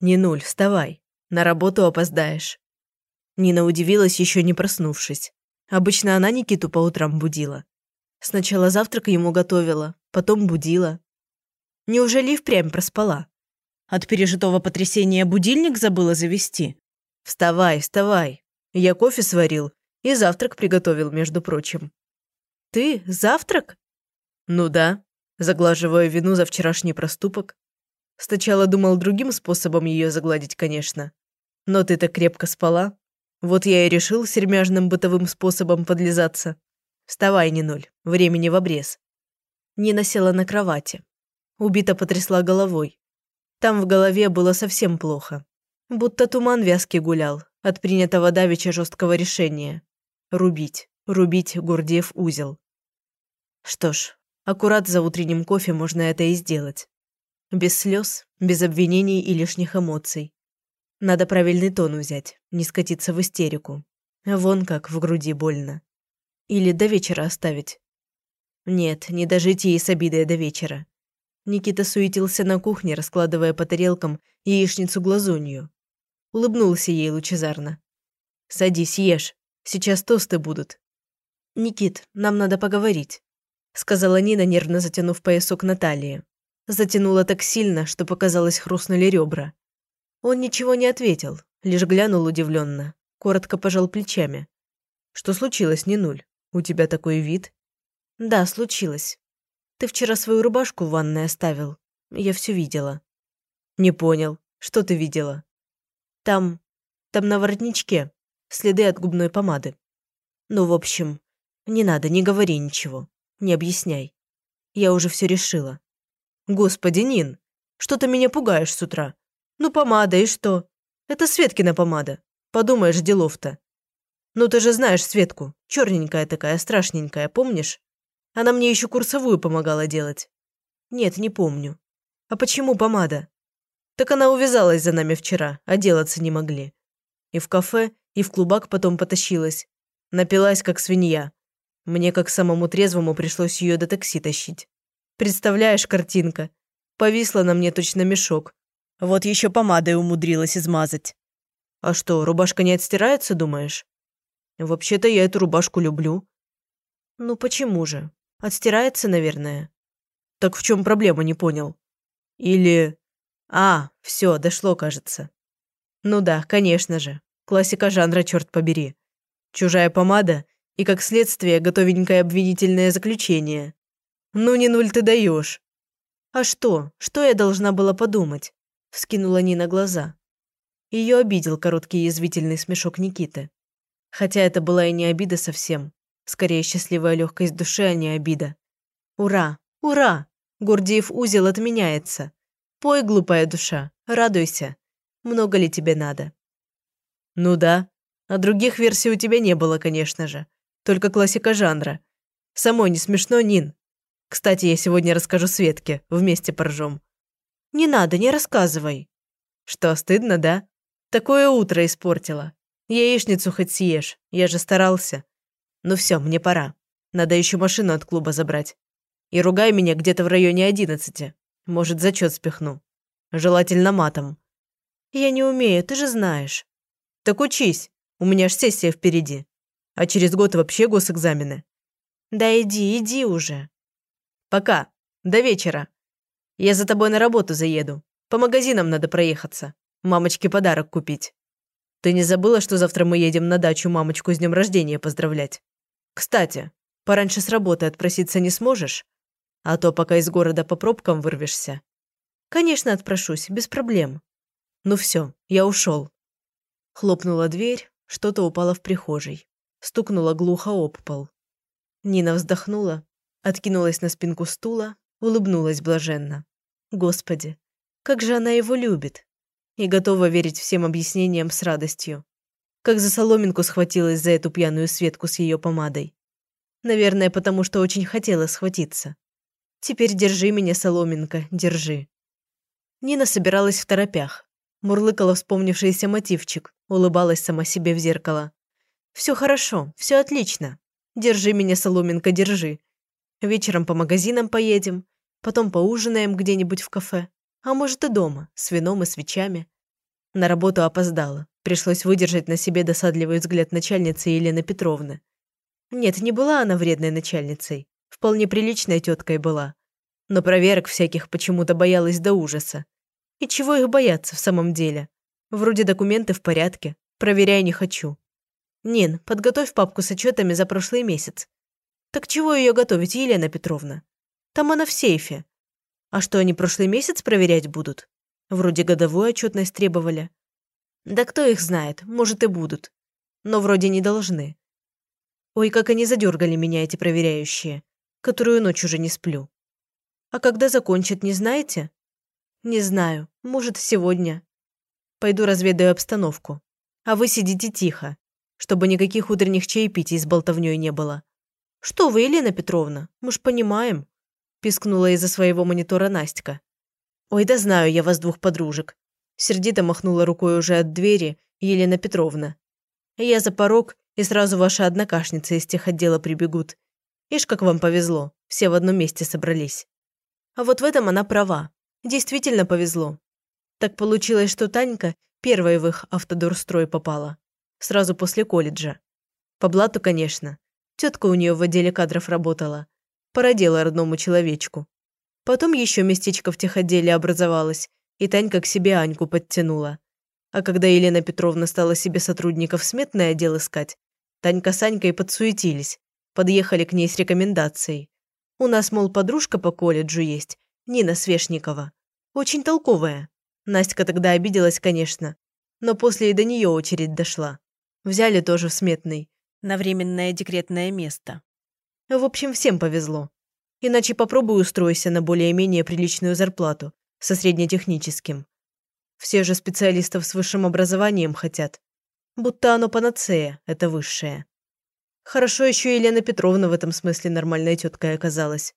Не нуль, вставай. На работу опоздаешь». Нина удивилась, еще не проснувшись. Обычно она Никиту по утрам будила. Сначала завтрак ему готовила, потом будила. Неужели и впрямь проспала? От пережитого потрясения будильник забыла завести? «Вставай, вставай. Я кофе сварил и завтрак приготовил, между прочим». «Ты? Завтрак?» «Ну да», заглаживая вину за вчерашний проступок. Сначала думал другим способом ее загладить, конечно. Но ты так крепко спала. Вот я и решил сермяжным бытовым способом подлизаться. Вставай, не нуль, времени в обрез. Нина села на кровати. Убито потрясла головой. Там в голове было совсем плохо. Будто туман вязкий гулял от принятого давеча жесткого решения. Рубить, рубить Гурдиев узел. Что ж, аккурат за утренним кофе можно это и сделать. Без слез, без обвинений и лишних эмоций. Надо правильный тон взять, не скатиться в истерику. Вон как в груди больно. Или до вечера оставить. Нет, не дожить ей с обидой до вечера. Никита суетился на кухне, раскладывая по тарелкам яичницу-глазунью. Улыбнулся ей лучезарно. «Садись, ешь. Сейчас тосты будут». «Никит, нам надо поговорить», — сказала Нина, нервно затянув поясок на талии. Затянула так сильно, что показалось хрустнули ребра. Он ничего не ответил, лишь глянул удивленно, коротко пожал плечами. «Что случилось, не нуль? У тебя такой вид?» «Да, случилось. Ты вчера свою рубашку в ванной оставил. Я все видела». «Не понял. Что ты видела?» «Там... там на воротничке. Следы от губной помады. Ну, в общем, не надо, не говори ничего. Не объясняй. Я уже все решила. Господи, Нин, что ты меня пугаешь с утра? Ну, помада и что? Это Светкина помада. Подумаешь, делов-то. Ну, ты же знаешь Светку. Черненькая такая, страшненькая, помнишь? Она мне еще курсовую помогала делать. Нет, не помню. А почему помада? Так она увязалась за нами вчера, а делаться не могли. И в кафе, и в клубак потом потащилась. Напилась, как свинья. Мне, как самому трезвому, пришлось ее до такси тащить. Представляешь, картинка. Повисла на мне точно мешок. Вот еще помадой умудрилась измазать. А что, рубашка не отстирается, думаешь? Вообще-то я эту рубашку люблю. Ну почему же? Отстирается, наверное. Так в чем проблема, не понял. Или... А, все, дошло, кажется. Ну да, конечно же. Классика жанра, черт побери. Чужая помада и, как следствие, готовенькое обвинительное заключение. «Ну не нуль ты даешь!» «А что? Что я должна была подумать?» – вскинула Нина глаза. Ее обидел короткий язвительный смешок Никиты. Хотя это была и не обида совсем. Скорее, счастливая легкость души, а не обида. «Ура! Ура! Гордиев узел отменяется! Пой, глупая душа, радуйся! Много ли тебе надо?» «Ну да. А других версий у тебя не было, конечно же. Только классика жанра. Самой не смешно, Нин?» Кстати, я сегодня расскажу Светке, вместе поржем. Не надо, не рассказывай. Что, стыдно, да? Такое утро испортила. Яичницу хоть съешь, я же старался. Ну все, мне пора. Надо еще машину от клуба забрать. И ругай меня где-то в районе одиннадцати. Может, зачет спихну. Желательно матом. Я не умею, ты же знаешь. Так учись, у меня ж сессия впереди. А через год вообще госэкзамены. Да иди, иди уже. Пока. До вечера. Я за тобой на работу заеду. По магазинам надо проехаться. Мамочке подарок купить. Ты не забыла, что завтра мы едем на дачу мамочку с днем рождения поздравлять? Кстати, пораньше с работы отпроситься не сможешь? А то пока из города по пробкам вырвешься. Конечно, отпрошусь, без проблем. Ну все, я ушел. Хлопнула дверь, что-то упало в прихожей. Стукнула глухо об пол. Нина вздохнула Откинулась на спинку стула, улыбнулась блаженно. Господи, как же она его любит. И готова верить всем объяснениям с радостью. Как за соломинку схватилась за эту пьяную Светку с ее помадой. Наверное, потому что очень хотела схватиться. Теперь держи меня, соломинка, держи. Нина собиралась в торопях. Мурлыкала вспомнившийся мотивчик, улыбалась сама себе в зеркало. «Все хорошо, все отлично. Держи меня, соломинка, держи. Вечером по магазинам поедем, потом поужинаем где-нибудь в кафе, а может и дома, с вином и свечами. На работу опоздала. Пришлось выдержать на себе досадливый взгляд начальницы Елены Петровны. Нет, не была она вредной начальницей. Вполне приличной теткой была. Но проверок всяких почему-то боялась до ужаса. И чего их бояться в самом деле? Вроде документы в порядке. Проверяй не хочу. Нин, подготовь папку с отчетами за прошлый месяц. Так чего ее готовить, Елена Петровна? Там она в сейфе. А что они прошлый месяц проверять будут? Вроде годовую отчетность требовали. Да кто их знает, может и будут. Но вроде не должны. Ой, как они задергали меня, эти проверяющие, которую ночь уже не сплю. А когда закончат, не знаете? Не знаю, может, сегодня. Пойду разведаю обстановку. А вы сидите тихо, чтобы никаких утренних чаепитий с болтовнёй не было. Что вы, Елена Петровна, мы ж понимаем, пискнула из-за своего монитора Настя. Ой, да знаю я вас двух подружек, Сердито махнула рукой уже от двери Елена Петровна. «Я за порог, и сразу ваши однокашницы из тех отдела прибегут. Ишь, как вам повезло, все в одном месте собрались». А вот в этом она права. Действительно повезло. Так получилось, что Танька первой в их автодорстрой попала. Сразу после колледжа. По блату, конечно. Тетка у нее в отделе кадров работала. Породила родному человечку. Потом еще местечко в тех отделе образовалось, и Танька к себе Аньку подтянула. А когда Елена Петровна стала себе сотрудников сметный отдел искать, Танька с Анькой подсуетились, подъехали к ней с рекомендацией. У нас, мол, подружка по колледжу есть, Нина Свешникова. Очень толковая. Настя тогда обиделась, конечно, но после и до нее очередь дошла. Взяли тоже в сметный, на временное декретное место. В общем, всем повезло. Иначе попробуй устройся на более-менее приличную зарплату, со среднетехническим. Все же специалистов с высшим образованием хотят. Будто оно панацея, это высшее. Хорошо еще Елена Петровна в этом смысле нормальной теткой оказалась.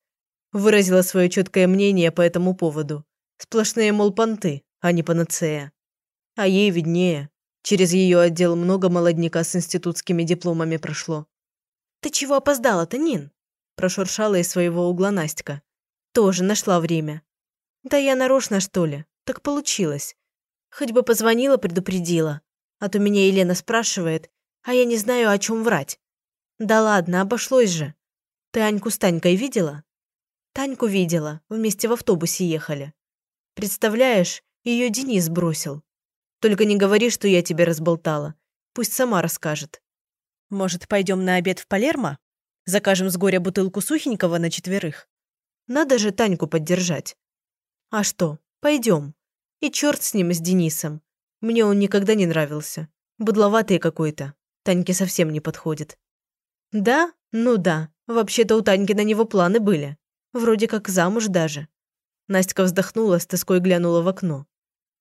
Выразила свое четкое мнение по этому поводу. Сплошные, мол, понты, а не панацея. А ей виднее. Через ее отдел много молодняка с институтскими дипломами прошло. «Ты чего опоздала-то, Нин?» Прошуршала из своего угла Настя. «Тоже нашла время. Да я нарочно, что ли? Так получилось. Хоть бы позвонила, предупредила. А то меня Елена спрашивает, а я не знаю, о чем врать. Да ладно, обошлось же. Ты Аньку с Танькой видела? Таньку видела, вместе в автобусе ехали. Представляешь, ее Денис бросил. Только не говори, что я тебе разболтала. Пусть сама расскажет. Может, пойдем на обед в Палермо? Закажем с горя бутылку сухенького на четверых. Надо же Таньку поддержать. А что, пойдем. И черт с ним, с Денисом. Мне он никогда не нравился. Будловатый какой-то. Таньке совсем не подходит. Да? Ну да. Вообще-то у Таньки на него планы были. Вроде как замуж даже. Настя вздохнула, с тоской глянула в окно.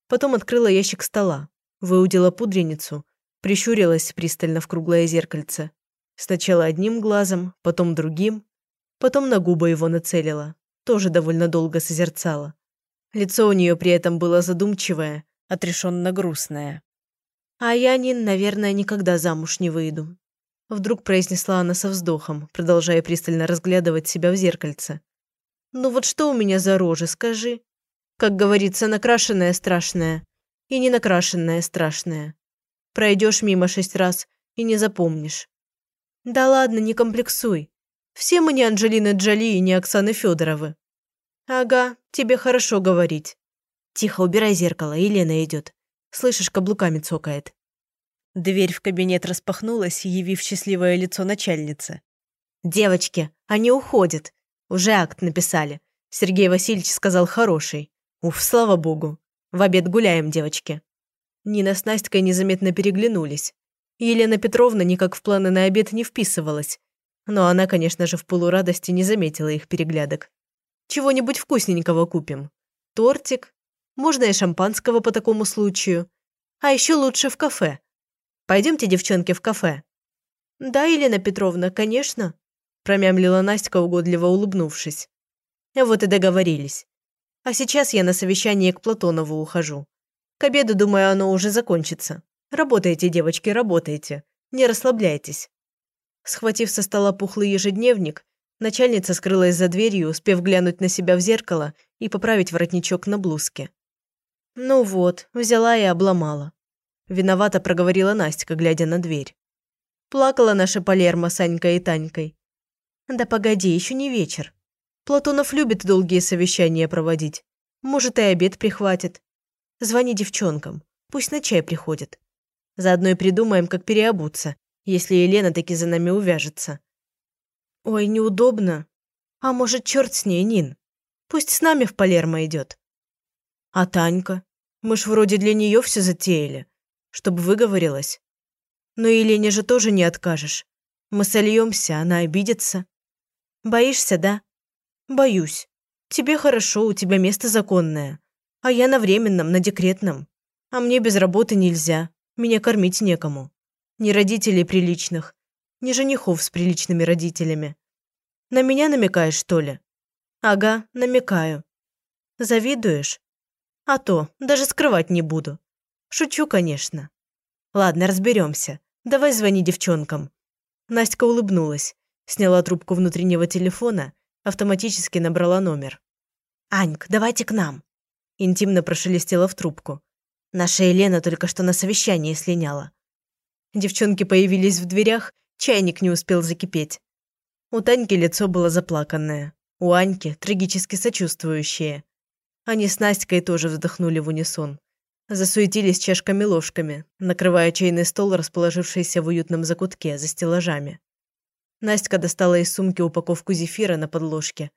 Потом открыла ящик стола, выудила пудреницу, прищурилась пристально в круглое зеркальце. Сначала одним глазом, потом другим, потом на губы его нацелила. Тоже довольно долго созерцала. Лицо у нее при этом было задумчивое, отрешенно грустное. «А я, Нин, наверное, никогда замуж не выйду», вдруг произнесла она со вздохом, продолжая пристально разглядывать себя в зеркальце. «Ну вот что у меня за рожа, скажи? Как говорится, накрашенная страшная и не накрашенная страшная. Пройдешь мимо шесть раз и не запомнишь. Да ладно, не комплексуй. Все мы не Анджелина Джоли и не Оксаны Федоровы. «Ага, тебе хорошо говорить». «Тихо, убирай зеркало, Елена идет. Слышишь, каблуками цокает». Дверь в кабинет распахнулась, явив счастливое лицо начальницы. «Девочки, они уходят. Уже акт написали. Сергей Васильевич сказал хороший. Уф, слава богу. В обед гуляем, девочки». Нина с Настькой незаметно переглянулись. Елена Петровна никак в планы на обед не вписывалась. Но она, конечно же, в полурадости не заметила их переглядок. Чего-нибудь вкусненького купим. Тортик. Можно и шампанского по такому случаю. А еще лучше в кафе. Пойдемте, девчонки, в кафе. Да, Елена Петровна, конечно. Промямлила Настя, угодливо улыбнувшись. Вот и договорились. А сейчас я на совещание к Платонову ухожу. К обеду, думаю, оно уже закончится. Работайте, девочки, работайте. Не расслабляйтесь. Схватив со стола пухлый ежедневник, Начальница скрылась за дверью, успев глянуть на себя в зеркало и поправить воротничок на блузке. Ну вот, взяла и обломала. Виновато проговорила Настя, глядя на дверь. Плакала наша Палермо с Анькой и Танькой. Да погоди, еще не вечер. Платонов любит долгие совещания проводить. Может, и обед прихватит. Звони девчонкам. Пусть на чай приходят. Заодно и придумаем, как переобуться, если Елена таки за нами увяжется. Ой, неудобно. А может, черт с ней, Нин. Пусть с нами в Палермо идет. А Танька? Мы ж вроде для нее все затеяли, чтобы выговорилась. Но Елене же тоже не откажешь. Мы сольемся, она обидится. Боишься, да? Боюсь. Тебе хорошо, у тебя место законное. А я на временном, на декретном. А мне без работы нельзя. Меня кормить некому. Ни родителей приличных, ни женихов с приличными родителями. На меня намекаешь, что ли? Ага, намекаю. Завидуешь? А то, даже скрывать не буду. Шучу, конечно. Ладно, разберемся. Давай звони девчонкам. Настя улыбнулась, сняла трубку внутреннего телефона, автоматически набрала номер. «Аньк, давайте к нам!» Интимно прошелестела в трубку. Наша Елена только что на совещание слиняла. Девчонки появились в дверях, чайник не успел закипеть. У Таньки лицо было заплаканное, у Аньки трагически сочувствующее. Они с Настькой тоже вздохнули в унисон. Засуетились чашками-ложками, накрывая чайный стол, расположившийся в уютном закутке за стеллажами. Настя достала из сумки упаковку зефира на подложке,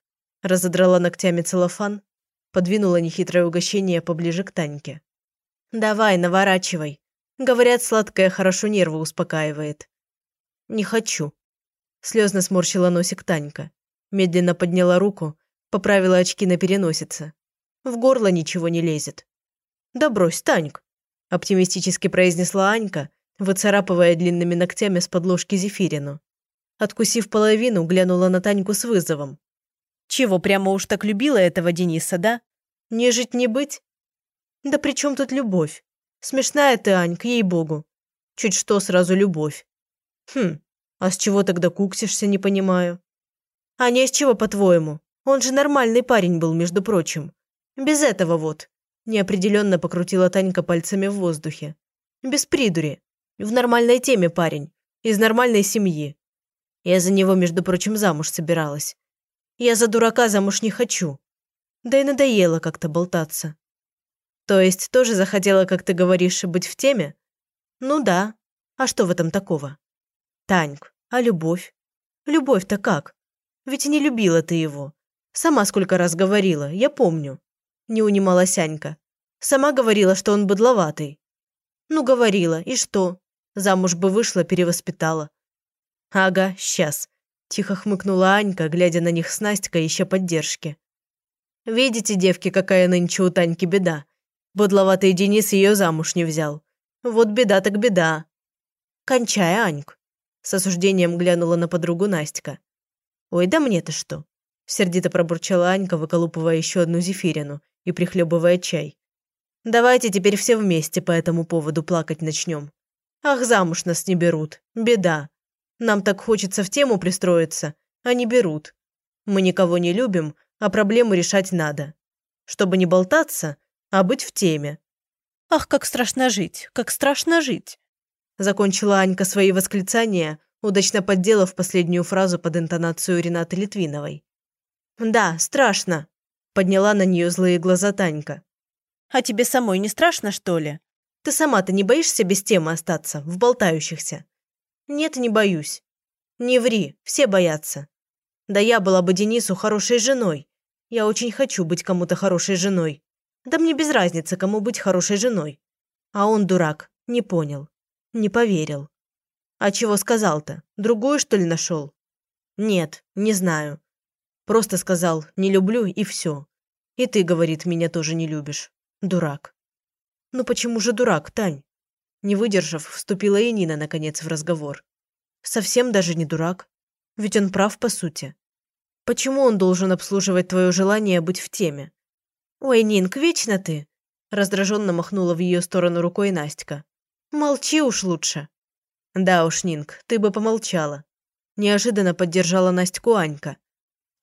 разодрала ногтями целлофан, подвинула нехитрое угощение поближе к Таньке. «Давай, наворачивай. Говорят, сладкое хорошо нервы успокаивает». «Не хочу». Слезно сморщила носик Танька. Медленно подняла руку, поправила очки на переносице. В горло ничего не лезет. «Да брось, Таньк», – оптимистически произнесла Анька, выцарапывая длинными ногтями с подложки зефирину. Откусив половину, глянула на Таньку с вызовом. «Чего, прямо уж так любила этого Дениса, да? Не жить не быть?» «Да при чем тут любовь? Смешная ты, Анька, ей-богу. Чуть что, сразу любовь. Хм, а с чего тогда куксишься, не понимаю?» «А не с чего, по-твоему? Он же нормальный парень был, между прочим. Без этого вот. Неопределенно покрутила Танька пальцами в воздухе. Без придури. В нормальной теме парень. Из нормальной семьи. Я за него, между прочим, замуж собиралась. Я за дурака замуж не хочу. Да и надоело как-то болтаться. То есть тоже захотела, как ты говоришь, быть в теме? Ну да. А что в этом такого? Таньк, а любовь? Любовь-то как? Ведь не любила ты его. Сама сколько раз говорила, я помню не унималась Анька. Сама говорила, что он быдловатый. Ну, говорила, и что? Замуж бы вышла, перевоспитала. Ага, сейчас. Тихо хмыкнула Анька, глядя на них с Настькой, ища поддержки. Видите, девки, какая нынче у Таньки беда. Бодловатый Денис ее замуж не взял. Вот беда так беда. Кончай, Аньк. С осуждением глянула на подругу Настя. Ой, да мне-то что? Сердито пробурчала Анька, выколупывая еще одну зефирину и прихлебывая чай. «Давайте теперь все вместе по этому поводу плакать начнем. Ах, замуж нас не берут. Беда. Нам так хочется в тему пристроиться, а не берут. Мы никого не любим, а проблему решать надо. Чтобы не болтаться, а быть в теме. Ах, как страшно жить, как страшно жить!» Закончила Анька свои восклицания, удачно подделав последнюю фразу под интонацию Ренаты Литвиновой. «Да, страшно», Подняла на нее злые глаза Танька. «А тебе самой не страшно, что ли? Ты сама-то не боишься без темы остаться, в болтающихся?» «Нет, не боюсь». «Не ври, все боятся. Да я была бы Денису хорошей женой. Я очень хочу быть кому-то хорошей женой. Да мне без разницы, кому быть хорошей женой. А он дурак, не понял, не поверил. А чего сказал-то? Другую, что ли, нашел? Нет, не знаю. Просто сказал «не люблю» и все. И ты, говорит, меня тоже не любишь. Дурак. Ну почему же дурак, Тань? Не выдержав, вступила и Нина, наконец, в разговор. Совсем даже не дурак. Ведь он прав, по сути. Почему он должен обслуживать твое желание быть в теме? Ой, Нинк, вечно ты. Раздраженно махнула в ее сторону рукой Настя. Молчи уж лучше. Да уж, Нинк, ты бы помолчала. Неожиданно поддержала Настю Анька.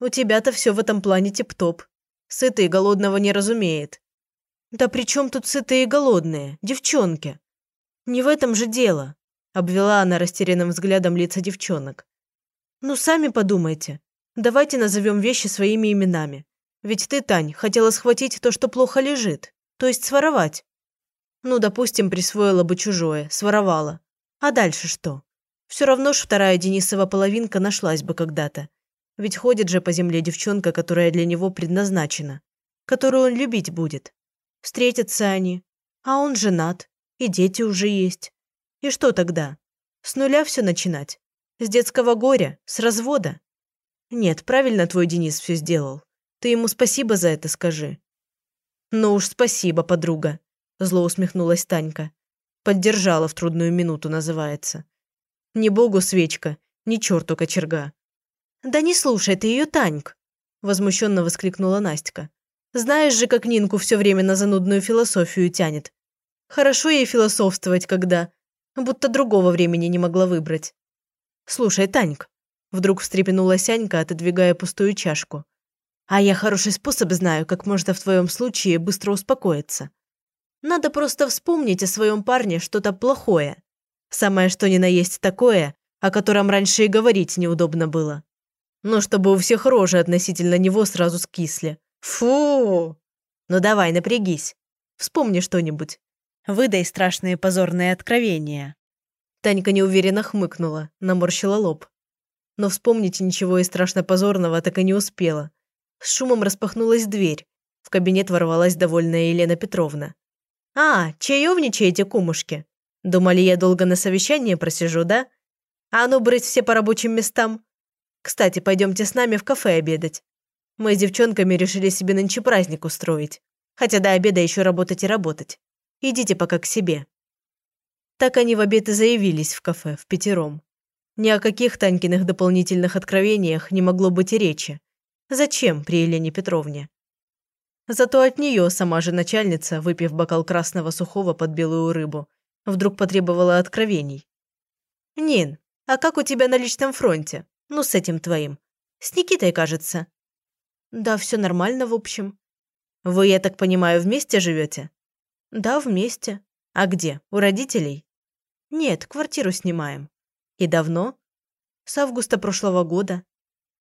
У тебя-то все в этом плане тип-топ. Сытый голодного не разумеет. Да при чем тут сытые и голодные, девчонки? Не в этом же дело, обвела она растерянным взглядом лица девчонок. Ну, сами подумайте. Давайте назовем вещи своими именами. Ведь ты, Тань, хотела схватить то, что плохо лежит, то есть своровать. Ну, допустим, присвоила бы чужое, своровала. А дальше что? Все равно ж вторая Денисова половинка нашлась бы когда-то. Ведь ходит же по земле девчонка, которая для него предназначена, которую он любить будет. Встретятся они, а он женат, и дети уже есть. И что тогда? С нуля все начинать? С детского горя? С развода? Нет, правильно твой Денис все сделал. Ты ему спасибо за это скажи. Ну уж спасибо, подруга, зло усмехнулась Танька. Поддержала в трудную минуту, называется. Ни богу свечка, ни черту кочерга. «Да не слушай ты ее, Таньк!» – возмущенно воскликнула Настя. «Знаешь же, как Нинку все время на занудную философию тянет. Хорошо ей философствовать, когда... Будто другого времени не могла выбрать. Слушай, Таньк!» – вдруг встрепенулась Анька, отодвигая пустую чашку. «А я хороший способ знаю, как можно в твоем случае быстро успокоиться. Надо просто вспомнить о своем парне что-то плохое. Самое что ни на есть такое, о котором раньше и говорить неудобно было но чтобы у всех рожи относительно него сразу скисли. Фу! Ну давай, напрягись. Вспомни что-нибудь. Выдай страшные позорные откровения. Танька неуверенно хмыкнула, наморщила лоб. Но вспомнить ничего и страшно позорного так и не успела. С шумом распахнулась дверь. В кабинет ворвалась довольная Елена Петровна. «А, чаевничаете, кумушки? Думали, я долго на совещании просижу, да? А ну, брать все по рабочим местам. Кстати, пойдемте с нами в кафе обедать. Мы с девчонками решили себе нынче праздник устроить. Хотя до обеда еще работать и работать. Идите пока к себе». Так они в обед и заявились в кафе, в пятером. Ни о каких Танькиных дополнительных откровениях не могло быть и речи. Зачем при Елене Петровне? Зато от нее сама же начальница, выпив бокал красного сухого под белую рыбу, вдруг потребовала откровений. «Нин, а как у тебя на личном фронте? Ну, с этим твоим. С Никитой, кажется. Да, все нормально, в общем. Вы, я так понимаю, вместе живете? Да, вместе. А где? У родителей? Нет, квартиру снимаем. И давно? С августа прошлого года.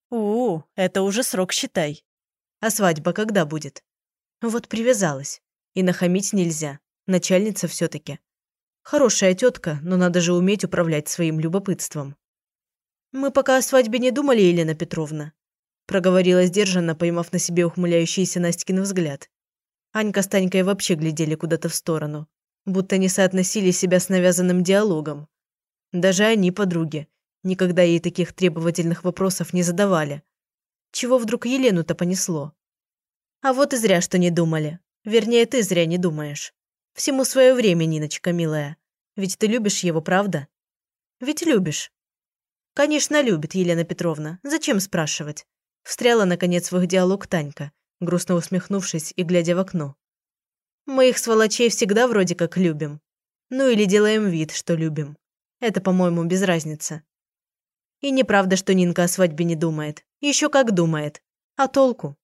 У, это уже срок считай. А свадьба когда будет? Вот привязалась. И нахамить нельзя. Начальница все-таки. Хорошая тетка, но надо же уметь управлять своим любопытством. «Мы пока о свадьбе не думали, Елена Петровна», проговорила сдержанно, поймав на себе ухмыляющийся Настькин взгляд. Анька с Танькой вообще глядели куда-то в сторону, будто не соотносили себя с навязанным диалогом. Даже они, подруги, никогда ей таких требовательных вопросов не задавали. Чего вдруг Елену-то понесло? А вот и зря, что не думали. Вернее, ты зря не думаешь. Всему свое время, Ниночка, милая. Ведь ты любишь его, правда? Ведь любишь. «Конечно, любит Елена Петровна. Зачем спрашивать?» Встряла, наконец, в их диалог Танька, грустно усмехнувшись и глядя в окно. «Мы их, сволочей, всегда вроде как любим. Ну или делаем вид, что любим. Это, по-моему, без разницы. И неправда, что Нинка о свадьбе не думает. Еще как думает. А толку?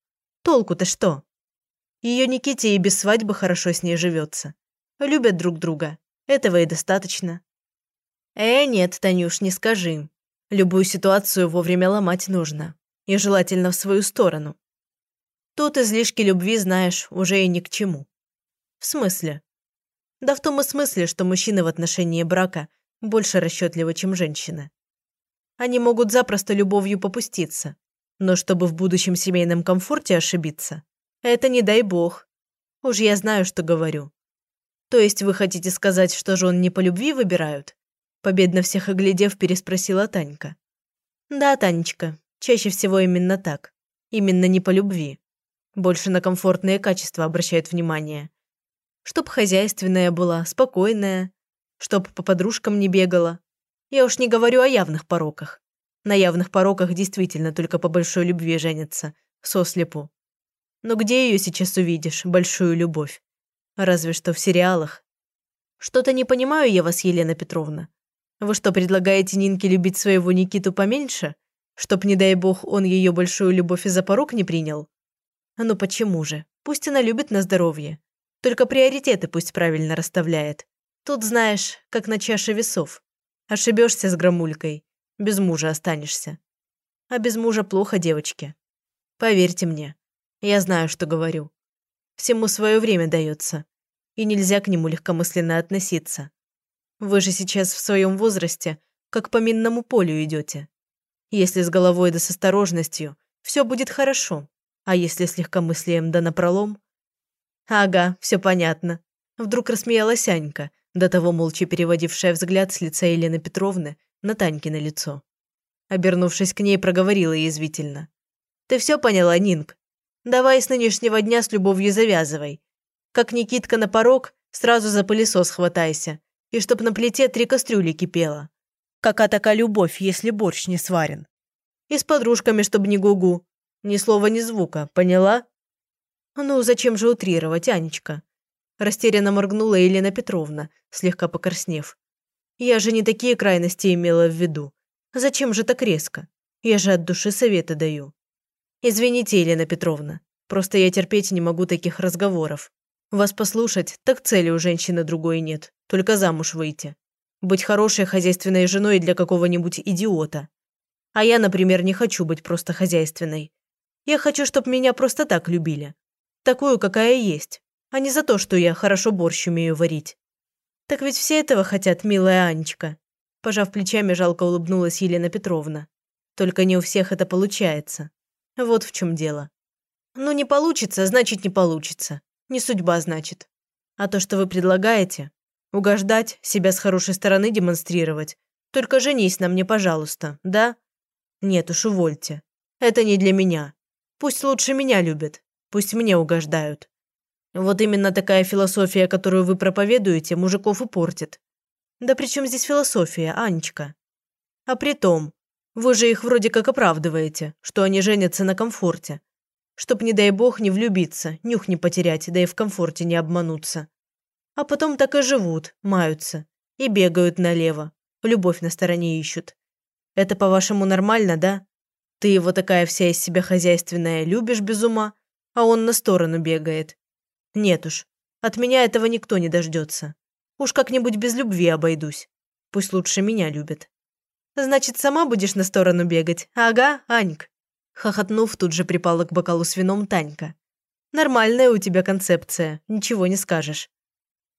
Толку-то что? Ее Никите и без свадьбы хорошо с ней живется. Любят друг друга. Этого и достаточно. Э, нет, Танюш, не скажи. Любую ситуацию вовремя ломать нужно. И желательно в свою сторону. Тут излишки любви, знаешь, уже и ни к чему. В смысле? Да в том и смысле, что мужчины в отношении брака больше расчетливы, чем женщины. Они могут запросто любовью попуститься, но чтобы в будущем семейном комфорте ошибиться, это не дай бог. Уж я знаю, что говорю. То есть вы хотите сказать, что жен не по любви выбирают? Победно всех оглядев, переспросила Танька. Да, Танечка, чаще всего именно так. Именно не по любви. Больше на комфортные качества обращают внимание. Чтоб хозяйственная была, спокойная. Чтоб по подружкам не бегала. Я уж не говорю о явных пороках. На явных пороках действительно только по большой любви женятся. Сослепу. Но где ее сейчас увидишь, большую любовь? Разве что в сериалах. Что-то не понимаю я вас, Елена Петровна. Вы что, предлагаете Нинке любить своего Никиту поменьше? Чтоб, не дай бог, он ее большую любовь из-за порог не принял? Ну почему же? Пусть она любит на здоровье. Только приоритеты пусть правильно расставляет. Тут, знаешь, как на чаше весов. Ошибешься с громулькой, без мужа останешься. А без мужа плохо, девочки. Поверьте мне, я знаю, что говорю. Всему свое время дается, и нельзя к нему легкомысленно относиться. Вы же сейчас в своем возрасте, как по минному полю идете. Если с головой да с осторожностью, все будет хорошо, а если с легкомыслием да напролом? Ага, все понятно. Вдруг рассмеялась Анька, до того молча переводившая взгляд с лица Елены Петровны на Таньки на лицо. Обернувшись к ней, проговорила язвительно. «Ты все поняла, Нинг? Давай с нынешнего дня с любовью завязывай. Как Никитка на порог, сразу за пылесос хватайся. И чтоб на плите три кастрюли кипело. Кака такая любовь, если борщ не сварен? И с подружками, чтоб не гугу. Ни слова, ни звука, поняла? Ну, зачем же утрировать, Анечка? Растерянно моргнула Елена Петровна, слегка покраснев. Я же не такие крайности имела в виду. Зачем же так резко? Я же от души советы даю. Извините, Елена Петровна, просто я терпеть не могу таких разговоров. Вас послушать, так цели у женщины другой нет, только замуж выйти. Быть хорошей хозяйственной женой для какого-нибудь идиота. А я, например, не хочу быть просто хозяйственной. Я хочу, чтобы меня просто так любили. Такую, какая есть, а не за то, что я хорошо борщ умею варить. Так ведь все этого хотят, милая Анечка. Пожав плечами, жалко улыбнулась Елена Петровна. Только не у всех это получается. Вот в чем дело. Ну, не получится, значит, не получится. Не судьба, значит. А то, что вы предлагаете, угождать, себя с хорошей стороны демонстрировать, только женись на мне, пожалуйста, да? Нет уж, увольте. Это не для меня. Пусть лучше меня любят, пусть мне угождают. Вот именно такая философия, которую вы проповедуете, мужиков и портит. Да при чем здесь философия, Анечка? А при том, вы же их вроде как оправдываете, что они женятся на комфорте. Чтоб, не дай бог, не влюбиться, нюх не потерять, да и в комфорте не обмануться. А потом так и живут, маются. И бегают налево. Любовь на стороне ищут. Это, по-вашему, нормально, да? Ты его такая вся из себя хозяйственная любишь без ума, а он на сторону бегает. Нет уж, от меня этого никто не дождется. Уж как-нибудь без любви обойдусь. Пусть лучше меня любят. Значит, сама будешь на сторону бегать? Ага, Аньк. Хохотнув, тут же припала к бокалу с вином Танька. Нормальная у тебя концепция, ничего не скажешь.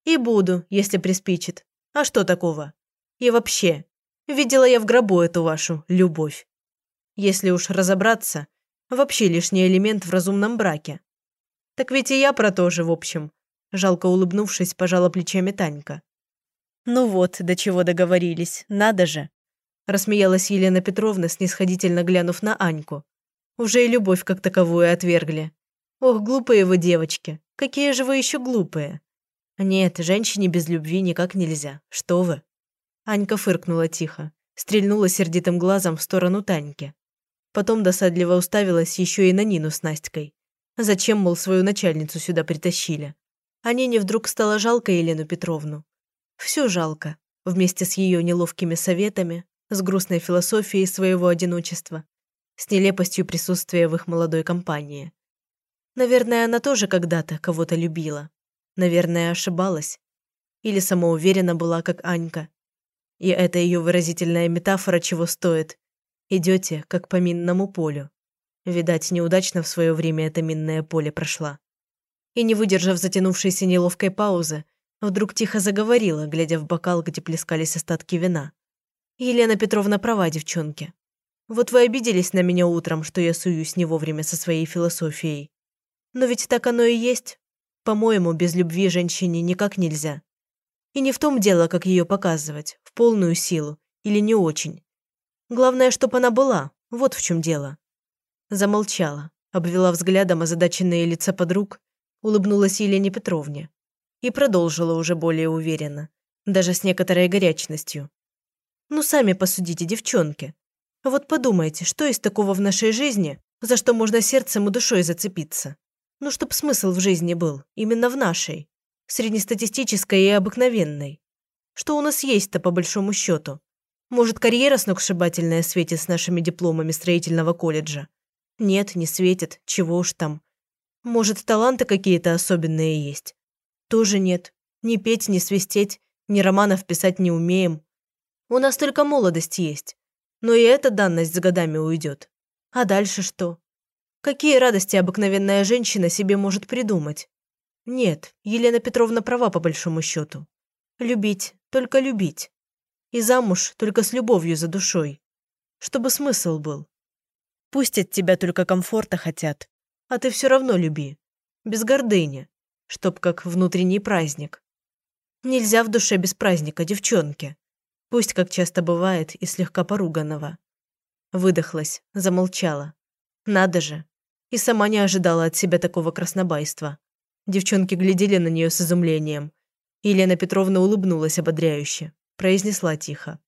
И буду, если приспичит. А что такого? И вообще, видела я в гробу эту вашу любовь. Если уж разобраться, вообще лишний элемент в разумном браке. Так ведь и я про то же, в общем. Жалко улыбнувшись, пожала плечами Танька. Ну вот, до чего договорились, надо же. Рассмеялась Елена Петровна, снисходительно глянув на Аньку. Уже и любовь как таковую отвергли. Ох, глупые вы девочки, какие же вы еще глупые. Нет, женщине без любви никак нельзя, что вы. Анька фыркнула тихо, стрельнула сердитым глазом в сторону Таньки. Потом досадливо уставилась еще и на Нину с Настькой. Зачем, мол, свою начальницу сюда притащили? А Нине вдруг стало жалко Елену Петровну. Все жалко, вместе с ее неловкими советами, с грустной философией своего одиночества, с нелепостью присутствия в их молодой компании. Наверное, она тоже когда-то кого-то любила. Наверное, ошибалась. Или самоуверена была, как Анька. И это ее выразительная метафора чего стоит. Идете, как по минному полю. Видать, неудачно в свое время это минное поле прошла. И не выдержав затянувшейся неловкой паузы, вдруг тихо заговорила, глядя в бокал, где плескались остатки вина. «Елена Петровна права, девчонки. Вот вы обиделись на меня утром, что я суюсь не вовремя со своей философией. Но ведь так оно и есть. По-моему, без любви женщине никак нельзя. И не в том дело, как ее показывать, в полную силу или не очень. Главное, чтобы она была, вот в чем дело. Замолчала, обвела взглядом озадаченные лица подруг, улыбнулась Елене Петровне и продолжила уже более уверенно, даже с некоторой горячностью. «Ну, сами посудите, девчонки. Вот подумайте, что есть такого в нашей жизни, за что можно сердцем и душой зацепиться? Ну, чтоб смысл в жизни был, именно в нашей, среднестатистической и обыкновенной. Что у нас есть-то, по большому счету? Может, карьера сногсшибательная светит с нашими дипломами строительного колледжа? Нет, не светит, чего уж там. Может, таланты какие-то особенные есть. Тоже нет. Ни петь, ни свистеть, ни романов писать не умеем. У нас только молодость есть. Но и эта данность с годами уйдет. А дальше что? Какие радости обыкновенная женщина себе может придумать? Нет, Елена Петровна права по большому счету. Любить, только любить. И замуж только с любовью за душой. Чтобы смысл был. Пусть от тебя только комфорта хотят, а ты все равно люби. Без гордыни. Чтоб как внутренний праздник. Нельзя в душе без праздника, девчонки. Пусть, как часто бывает, и слегка поруганного. Выдохлась, замолчала. Надо же. И сама не ожидала от себя такого краснобайства. Девчонки глядели на нее с изумлением. Елена Петровна улыбнулась ободряюще. Произнесла тихо.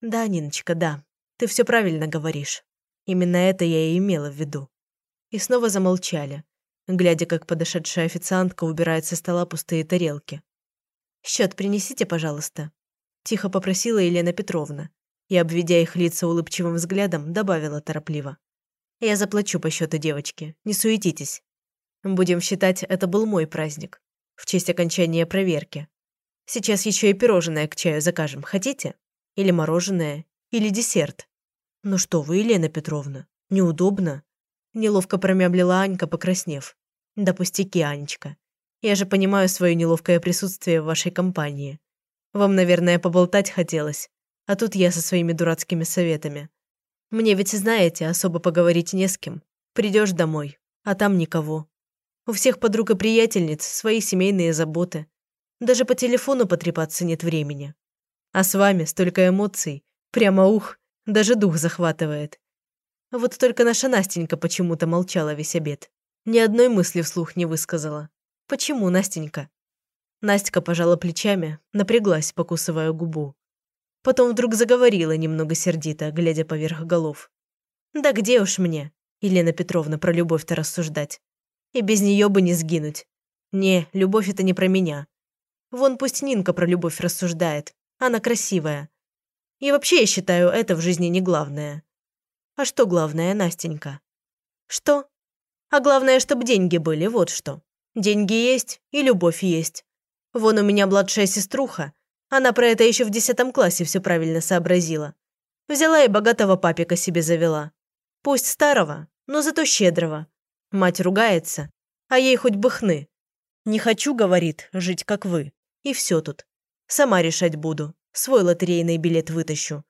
«Да, Ниночка, да. Ты все правильно говоришь. Именно это я и имела в виду». И снова замолчали, глядя, как подошедшая официантка убирает со стола пустые тарелки. «Счет принесите, пожалуйста», – тихо попросила Елена Петровна и, обведя их лица улыбчивым взглядом, добавила торопливо. «Я заплачу по счету девочки, не суетитесь. Будем считать, это был мой праздник, в честь окончания проверки. Сейчас еще и пирожное к чаю закажем, хотите? Или мороженое, или десерт. Ну что вы, Елена Петровна, неудобно?» Неловко промямлила Анька, покраснев. «Да пустяки, Анечка. Я же понимаю свое неловкое присутствие в вашей компании. Вам, наверное, поболтать хотелось, а тут я со своими дурацкими советами. Мне ведь, знаете, особо поговорить не с кем. Придешь домой, а там никого. У всех подруг и приятельниц свои семейные заботы. Даже по телефону потрепаться нет времени. А с вами столько эмоций. Прямо ух, даже дух захватывает. Вот только наша Настенька почему-то молчала весь обед. Ни одной мысли вслух не высказала. «Почему, Настенька?» Настя пожала плечами, напряглась, покусывая губу. Потом вдруг заговорила немного сердито, глядя поверх голов. «Да где уж мне, Елена Петровна, про любовь-то рассуждать? И без нее бы не сгинуть. Не, любовь это не про меня. Вон пусть Нинка про любовь рассуждает. Она красивая. И вообще я считаю, это в жизни не главное. А что главное, Настенька? Что? А главное, чтобы деньги были, вот что. Деньги есть и любовь есть. Вон у меня младшая сеструха. Она про это еще в десятом классе все правильно сообразила. Взяла и богатого папика себе завела. Пусть старого, но зато щедрого. Мать ругается, а ей хоть бы хны. Не хочу, говорит, жить как вы. И все тут. Сама решать буду. Свой лотерейный билет вытащу.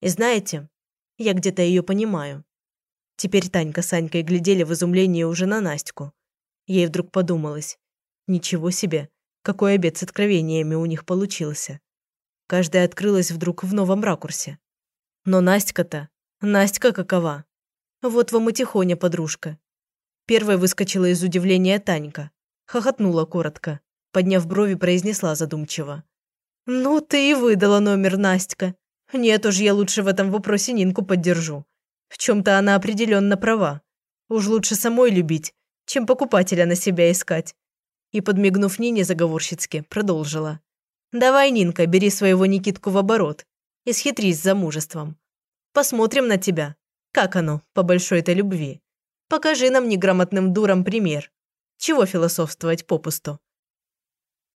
И знаете, я где-то ее понимаю. Теперь Танька с Анькой глядели в изумлении уже на Настю. Ей вдруг подумалось. Ничего себе, какой обед с откровениями у них получился. Каждая открылась вдруг в новом ракурсе. Но Настя-то, Настя какова? Вот вам и тихоня, подружка. Первой выскочила из удивления Танька. Хохотнула коротко. Подняв брови, произнесла задумчиво. «Ну, ты и выдала номер, Настя. Нет уж, я лучше в этом вопросе Нинку поддержу. В чем-то она определенно права. Уж лучше самой любить, чем покупателя на себя искать. И, подмигнув Нине заговорщицки, продолжила. «Давай, Нинка, бери своего Никитку в оборот и схитрись с замужеством. Посмотрим на тебя. Как оно, по большой-то любви. Покажи нам неграмотным дурам пример. Чего философствовать попусту?